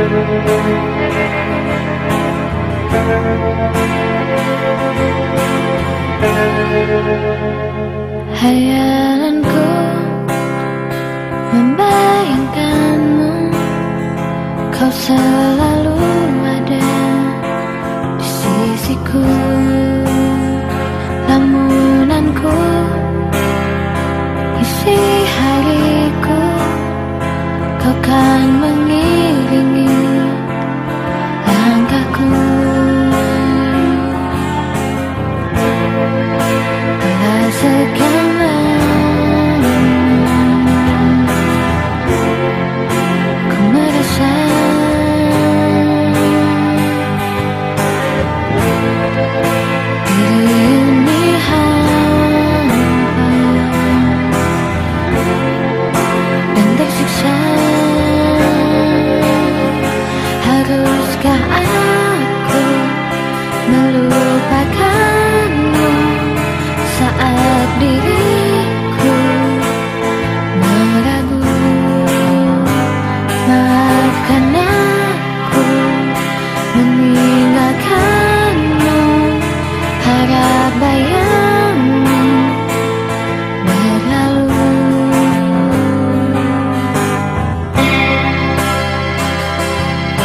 Hayalanku membayangkanmu Kau selalu ada di sisiku. Lamunanku isi hariku Kau kan mengingat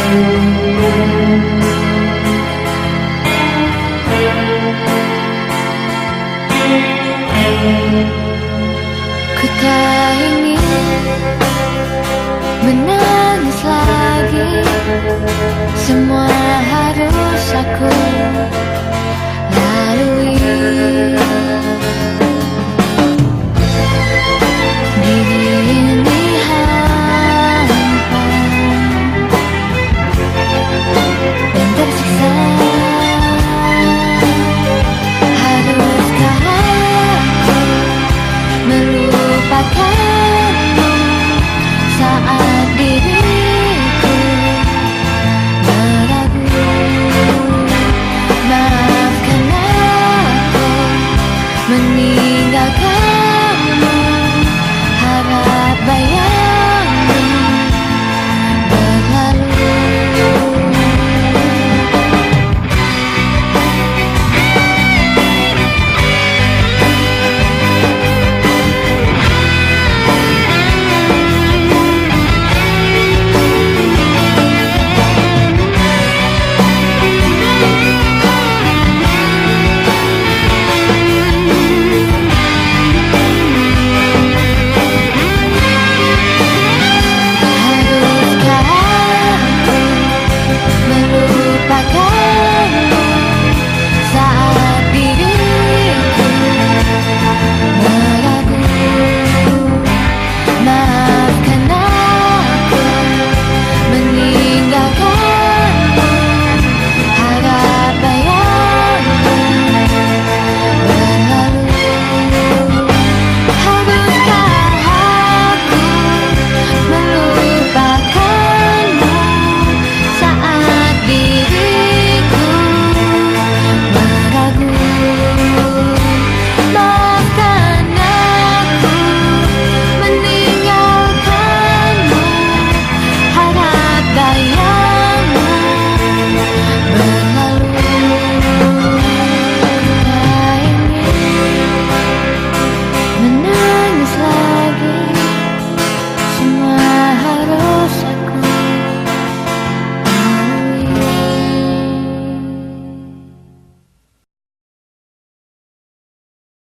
Ku tak ingin menangis lagi. Semua harus aku lalui.